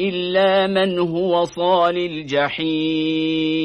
إلا من هو صال الجحيم.